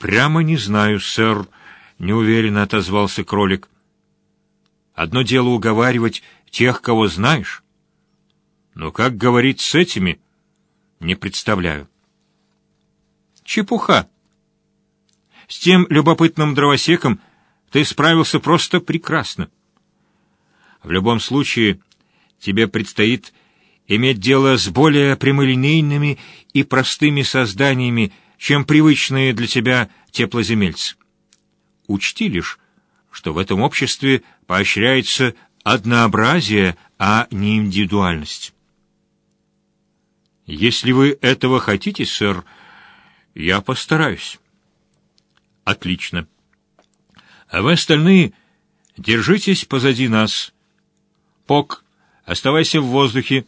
«Прямо не знаю, сэр», — неуверенно отозвался кролик. «Одно дело уговаривать тех, кого знаешь. Но как говорить с этими, не представляю». «Чепуха. С тем любопытным дровосеком ты справился просто прекрасно. В любом случае, тебе предстоит иметь дело с более прямолинейными и простыми созданиями, чем привычные для тебя теплоземельцы. Учти лишь, что в этом обществе поощряется однообразие, а не индивидуальность. Если вы этого хотите, сэр, я постараюсь. Отлично. А вы остальные держитесь позади нас. Пок, оставайся в воздухе,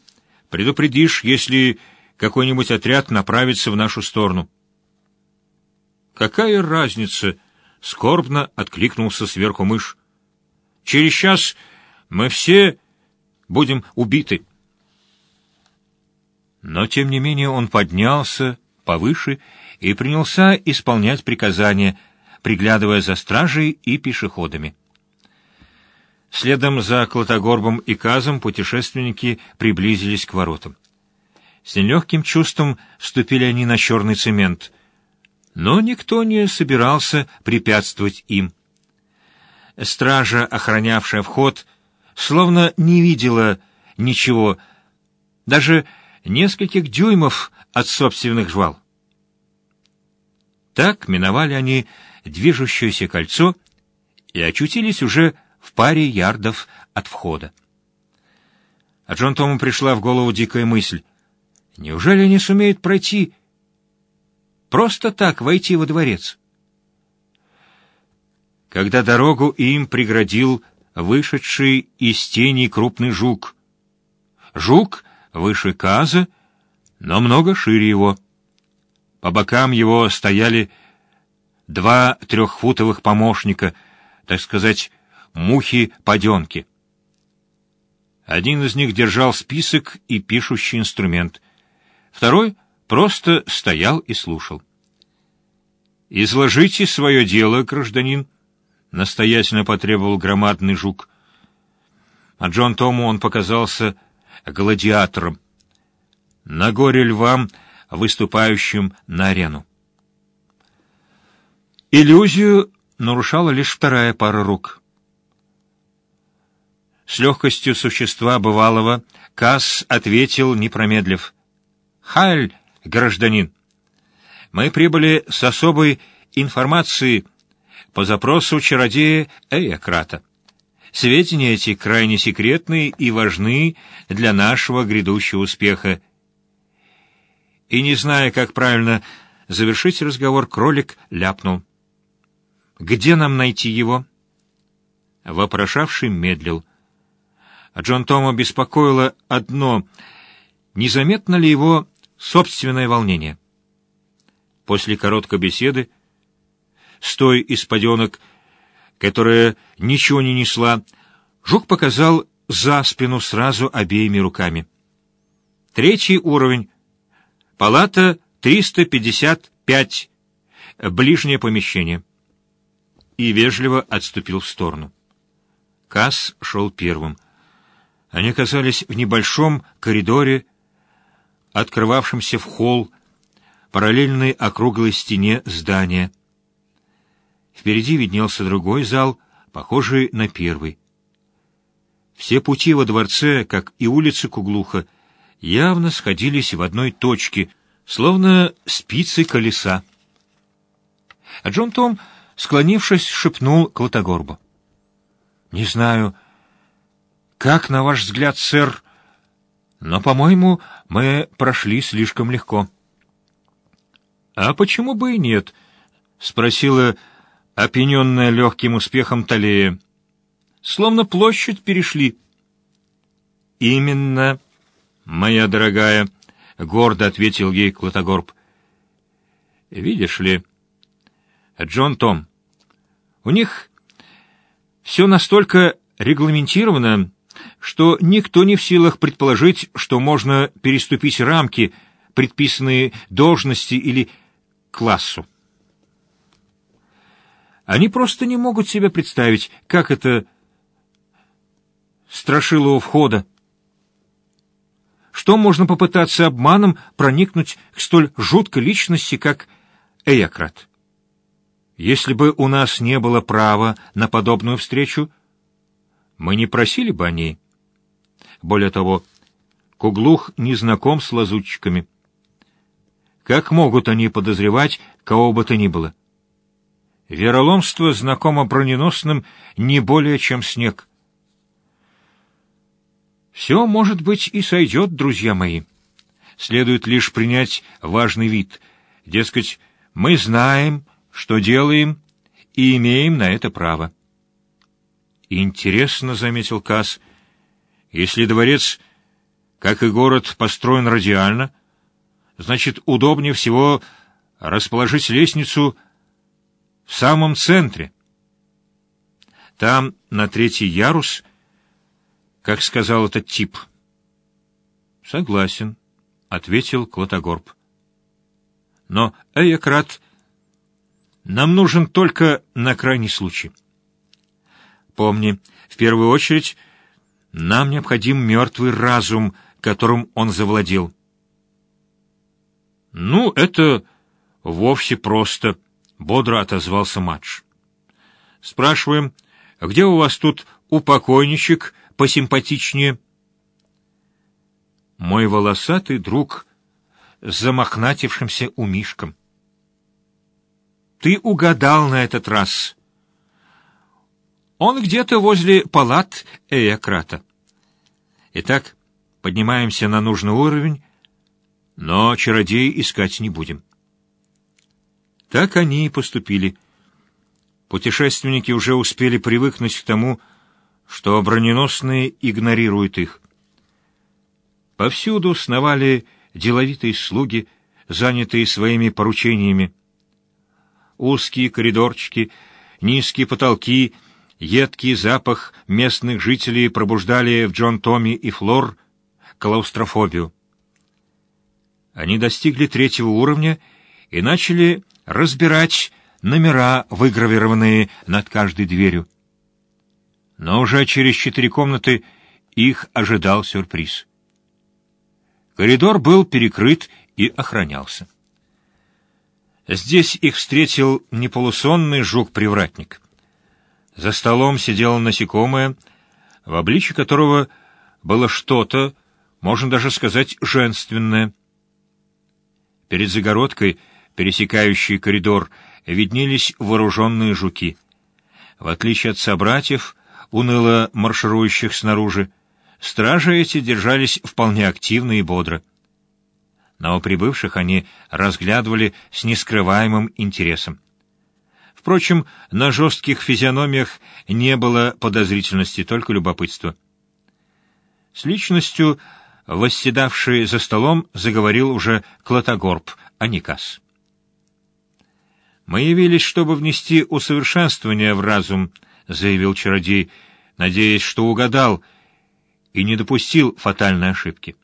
предупредишь, если какой-нибудь отряд направится в нашу сторону. «Какая разница?» — скорбно откликнулся сверху мышь. «Через час мы все будем убиты». Но, тем не менее, он поднялся повыше и принялся исполнять приказания, приглядывая за стражей и пешеходами. Следом за Клотогорбом и Казом путешественники приблизились к воротам. С нелегким чувством вступили они на черный цемент — но никто не собирался препятствовать им. Стража, охранявшая вход, словно не видела ничего, даже нескольких дюймов от собственных жвал. Так миновали они движущееся кольцо и очутились уже в паре ярдов от входа. А Джон Тому пришла в голову дикая мысль. Неужели они сумеют пройти Просто так войти во дворец. Когда дорогу им преградил вышедший из тени крупный жук. Жук выше каза, но много шире его. По бокам его стояли два трехфутовых помощника, так сказать, мухи-паденки. Один из них держал список и пишущий инструмент, второй просто стоял и слушал. «Изложите свое дело, гражданин», — настоятельно потребовал громадный жук. А Джон Тому он показался гладиатором, на горе львам, выступающим на арену. Иллюзию нарушала лишь вторая пара рук. С легкостью существа бывалого Касс ответил, не промедлив. «Халь, гражданин, мы прибыли с особой информацией по запросу чародея Эйократа. Сведения эти крайне секретны и важны для нашего грядущего успеха. И, не зная, как правильно завершить разговор, кролик ляпнул. «Где нам найти его?» Вопрошавший медлил. Джон Тома беспокоило одно — незаметно ли его собственное волнение. После короткой беседы с той из поденок, которая ничего не несла, Жук показал за спину сразу обеими руками. Третий уровень. Палата 355. Ближнее помещение. И вежливо отступил в сторону. Касс шел первым. Они оказались в небольшом коридоре, открывавшемся в холл, параллельной округлой стене здания. Впереди виднелся другой зал, похожий на первый. Все пути во дворце, как и улицы Куглуха, явно сходились в одной точке, словно спицы колеса. А Джон Том, склонившись, шепнул Клотогорбу. — Не знаю, как, на ваш взгляд, сэр, но, по-моему, мы прошли слишком легко. — А почему бы и нет? — спросила опьяненная легким успехом Талея. — Словно площадь перешли. — Именно, моя дорогая, — гордо ответил ей Клотогорб. — Видишь ли, Джон Том, у них все настолько регламентировано, что никто не в силах предположить, что можно переступить рамки, предписанные должности или классу. Они просто не могут себе представить, как это страшило у входа. Что можно попытаться обманом проникнуть к столь жуткой личности, как Эякрат? Если бы у нас не было права на подобную встречу, мы не просили бы о ней. Более того, Куглух не знаком с лазутчиками. Как могут они подозревать кого бы то ни было? Вероломство знакомо броненосным не более, чем снег. Все, может быть, и сойдет, друзья мои. Следует лишь принять важный вид. Дескать, мы знаем, что делаем, и имеем на это право. Интересно, — заметил Касс, — если дворец, как и город, построен радиально, значит, удобнее всего расположить лестницу в самом центре. Там, на третий ярус, как сказал этот тип. — Согласен, — ответил Клотогорб. — Но, Эякрат, нам нужен только на крайний случай. Помни, в первую очередь, нам необходим мертвый разум, которым он завладел. — Ну, это вовсе просто, — бодро отозвался Мадж. — Спрашиваем, где у вас тут упокойничек посимпатичнее? Мой волосатый друг с замохнатившимся умишком. Ты угадал на этот раз. Он где-то возле палат Эякрата. Итак, поднимаемся на нужный уровень, но чародея искать не будем. Так они и поступили. Путешественники уже успели привыкнуть к тому, что броненосные игнорируют их. Повсюду сновали деловитые слуги, занятые своими поручениями узкие коридорчики, низкие потолки, едкий запах местных жителей пробуждали в Джон Томми и Флор клаустрофобию. Они достигли третьего уровня и начали разбирать номера, выгравированные над каждой дверью. Но уже через четыре комнаты их ожидал сюрприз. Коридор был перекрыт и охранялся. Здесь их встретил неполусонный жук-привратник. За столом сидело насекомое, в обличье которого было что-то, можно даже сказать, женственное. Перед загородкой, пересекающей коридор, виднелись вооруженные жуки. В отличие от собратьев, уныло марширующих снаружи, стражи эти держались вполне активно и бодро. Новоприбывших они разглядывали с нескрываемым интересом. Впрочем, на жестких физиономиях не было подозрительности, только любопытство. С личностью, восседавший за столом, заговорил уже Клотогорб, а не Касс. «Мы явились, чтобы внести усовершенствование в разум», — заявил чародей, надеясь, что угадал и не допустил фатальной ошибки.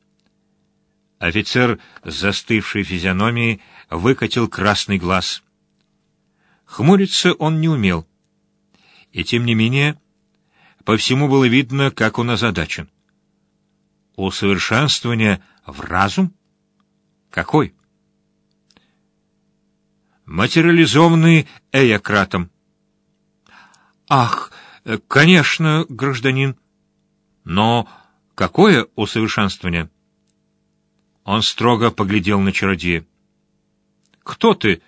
Офицер с застывшей физиономией выкатил красный глаз. Хмуриться он не умел. И тем не менее, по всему было видно, как он озадачен. Усовершенствование в разум? Какой? Материализованный эякратом. Ах, конечно, гражданин. Но какое усовершенствование? Он строго поглядел на чародея. «Кто ты,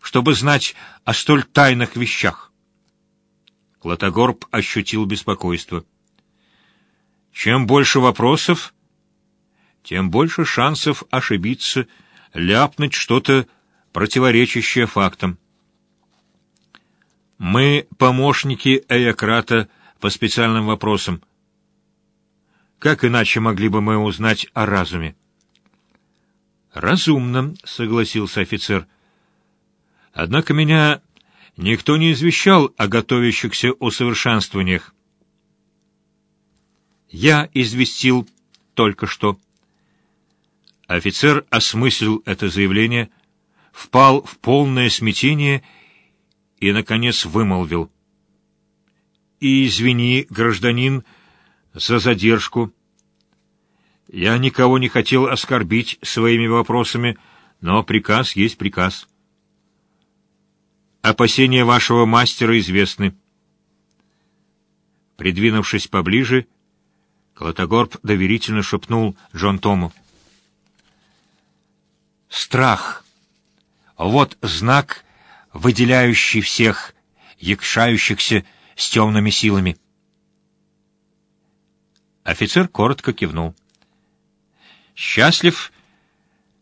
чтобы знать о столь тайных вещах?» Клотогорб ощутил беспокойство. «Чем больше вопросов, тем больше шансов ошибиться, ляпнуть что-то противоречащее фактам. Мы помощники Эякрата по специальным вопросам. Как иначе могли бы мы узнать о разуме? «Разумно», — согласился офицер. «Однако меня никто не извещал о готовящихся усовершенствованиях». «Я известил только что». Офицер осмыслил это заявление, впал в полное смятение и, наконец, вымолвил. «И извини, гражданин, за задержку. Я никого не хотел оскорбить своими вопросами, но приказ есть приказ. Опасения вашего мастера известны». Придвинувшись поближе, Клотогорб доверительно шепнул Джон Тому. «Страх. Вот знак, выделяющий всех, якшающихся с темными силами». Офицер коротко кивнул. «Счастлив,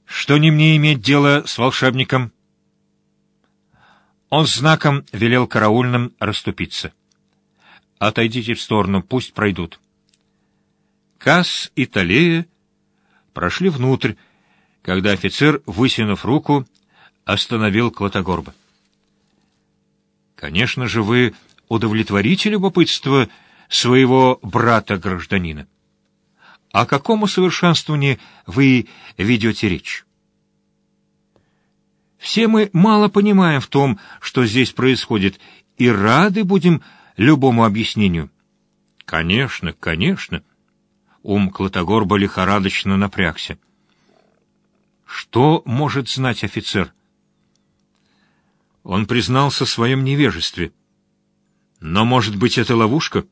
что не мне иметь дело с волшебником». Он знаком велел караульным расступиться. Отойдите в сторону, пусть пройдут. Касс и Талея прошли внутрь, когда офицер, высунув руку, остановил Клотогорба. «Конечно же, вы удовлетворите любопытство своего брата-гражданина. О каком усовершенствовании вы ведете речь?» Все мы мало понимаем в том, что здесь происходит, и рады будем любому объяснению. Конечно, конечно. Ум Клотогорба лихорадочно напрягся. Что может знать офицер? Он признался в своем невежестве. Но, может быть, это ловушка?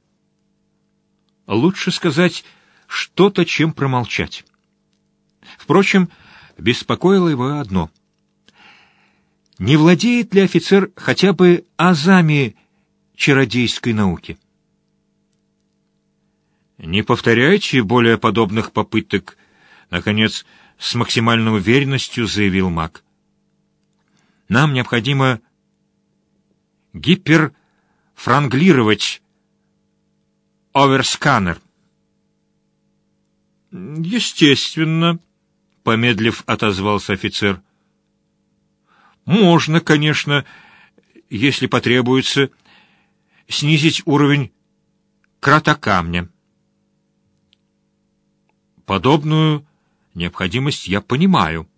Лучше сказать что-то, чем промолчать. Впрочем, беспокоило его одно. Не владеет ли офицер хотя бы азами чародейской науки. Не повторяйте более подобных попыток, наконец, с максимальной уверенностью заявил маг. Нам необходимо гиперфранглировать оверсканер. Естественно, помедлив отозвался офицер. Можно, конечно, если потребуется, снизить уровень кратокамня. Подобную необходимость я понимаю.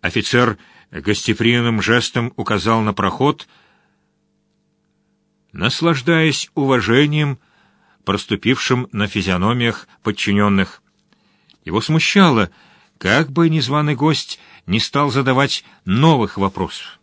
Офицер гостеприимным жестом указал на проход, наслаждаясь уважением, проступившим на физиономиях подчиненных. Его смущало, как бы незваный гость не стал задавать новых вопросов.